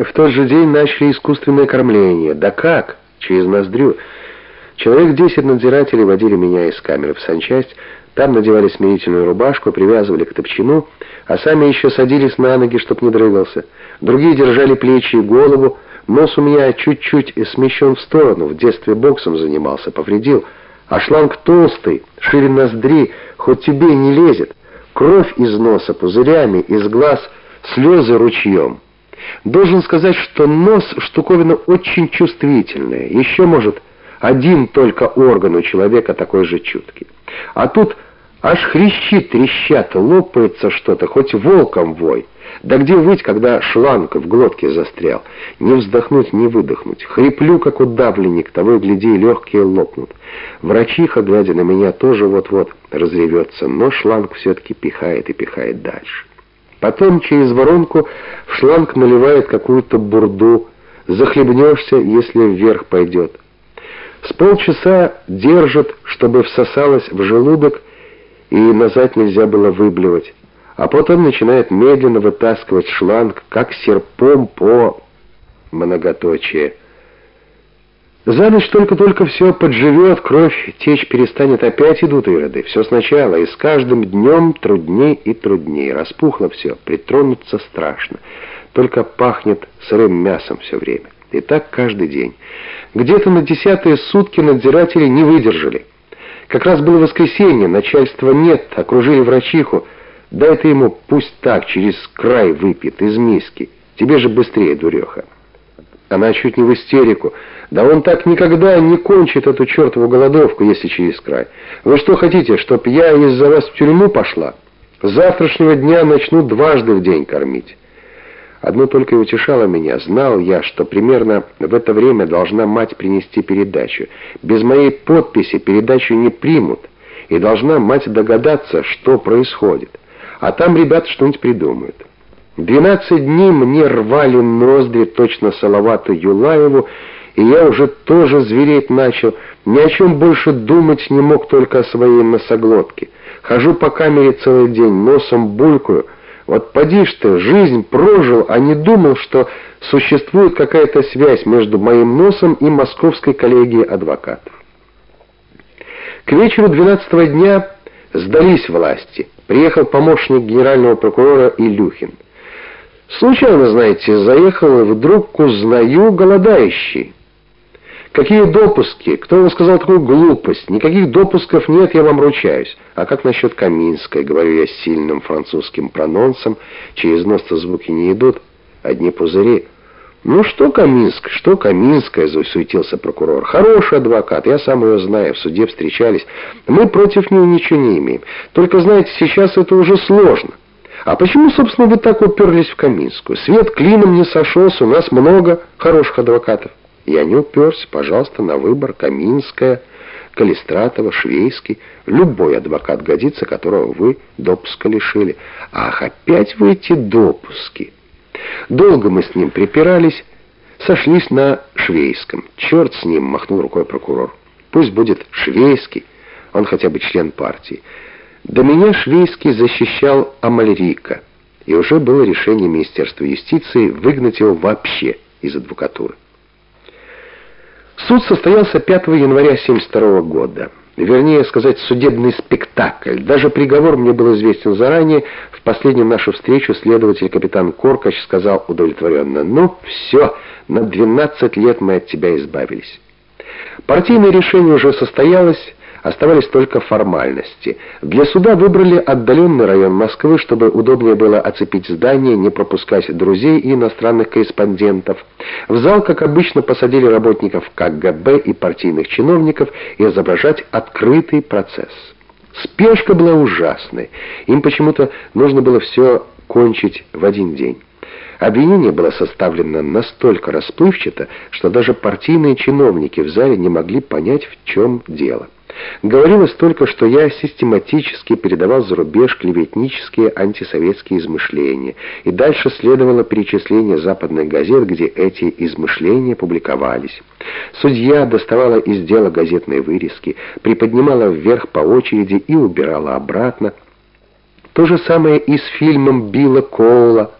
В тот же день начали искусственное кормление. Да как? Через ноздрю. Человек десять надзирателей водили меня из камеры в санчасть, там надевали смирительную рубашку, привязывали к топчину, а сами еще садились на ноги, чтоб не дрыгался. Другие держали плечи и голову. Нос у меня чуть-чуть смещен в сторону, в детстве боксом занимался, повредил. А шланг толстый, шире ноздри, хоть тебе не лезет. Кровь из носа пузырями, из глаз слезы ручьем. Должен сказать, что нос штуковина очень чувствительная. Еще, может, один только орган у человека такой же чуткий. А тут аж хрящи трещат, лопается что-то, хоть волком вой. Да где выть, когда шланг в глотке застрял? Не вздохнуть, не выдохнуть. Хриплю, как удавленник, того и гляди, легкие лопнут. Врачиха, глядя на меня, тоже вот-вот разревется, но шланг все-таки пихает и пихает дальше. Потом через воронку в шланг наливает какую-то бурду. Захлебнешься, если вверх пойдет. С полчаса держат, чтобы всосалось в желудок, и назад нельзя было выблевать. А потом начинает медленно вытаскивать шланг, как серпом по многоточие. За ночь только-только все подживет, кровь течь перестанет, опять идут ироды. Все сначала, и с каждым днем трудней и трудней. Распухло все, притронуться страшно. Только пахнет сырым мясом все время. И так каждый день. Где-то на десятые сутки надзиратели не выдержали. Как раз было воскресенье, начальства нет, окружили врачиху. Дай ты ему, пусть так, через край выпьет, из миски. Тебе же быстрее, дуреха. Она чуть не в истерику. Да он так никогда не кончит эту чертову голодовку, если через край. Вы что хотите, чтоб я из-за вас в тюрьму пошла? С завтрашнего дня начну дважды в день кормить. Одно только и утешало меня. Знал я, что примерно в это время должна мать принести передачу. Без моей подписи передачу не примут, и должна мать догадаться, что происходит. А там ребята что-нибудь придумают. Двенадцать дней мне рвали ноздри точно Салавату Юлаеву, и я уже тоже звереть начал. Ни о чем больше думать не мог только о своей носоглотке. Хожу по камере целый день, носом булькаю, вот поди ж ты, жизнь прожил, а не думал, что существует какая-то связь между моим носом и московской коллегией адвокатов. К вечеру 12 дня сдались власти. Приехал помощник генерального прокурора Илюхин. Случайно, знаете, заехал и вдруг узнаю голодающий. Какие допуски? Кто вам сказал такую глупость? Никаких допусков нет, я вам ручаюсь. А как насчет Каминской? Говорю я с сильным французским прононсом. Через нос-то звуки не идут, одни пузыри. «Ну что Каминск, что Каминская?» — засуетился прокурор. «Хороший адвокат, я сам ее знаю, в суде встречались. Мы против нее ничего не имеем. Только, знаете, сейчас это уже сложно. А почему, собственно, вы так уперлись в Каминскую? Свет клином не сошелся, у нас много хороших адвокатов». Я не уперся, пожалуйста, на выбор Каминская, Калистратова, Швейский. Любой адвокат годится, которого вы допуска лишили. Ах, опять вы эти допуски. Долго мы с ним припирались, сошлись на Швейском. Черт с ним, махнул рукой прокурор. Пусть будет Швейский, он хотя бы член партии. До меня Швейский защищал Амальрика, и уже было решение Министерства юстиции выгнать его вообще из адвокатуры. Суд состоялся 5 января 1972 года. Вернее сказать, судебный спектакль. Даже приговор мне был известен заранее. В последнюю нашу встречу следователь капитан Коркач сказал удовлетворенно, «Ну, все, на 12 лет мы от тебя избавились». Партийное решение уже состоялось, Оставались только формальности. Для суда выбрали отдаленный район Москвы, чтобы удобнее было оцепить здание, не пропускать друзей и иностранных корреспондентов. В зал, как обычно, посадили работников КГБ и партийных чиновников изображать открытый процесс. Спешка была ужасной. Им почему-то нужно было все кончить в один день. Обвинение было составлено настолько расплывчато, что даже партийные чиновники в зале не могли понять, в чем дело. Говорилось только, что я систематически передавал за рубеж клеветнические антисоветские измышления, и дальше следовало перечисление западных газет, где эти измышления публиковались. Судья доставала из дела газетные вырезки, приподнимала вверх по очереди и убирала обратно. То же самое и с фильмом Билла Коула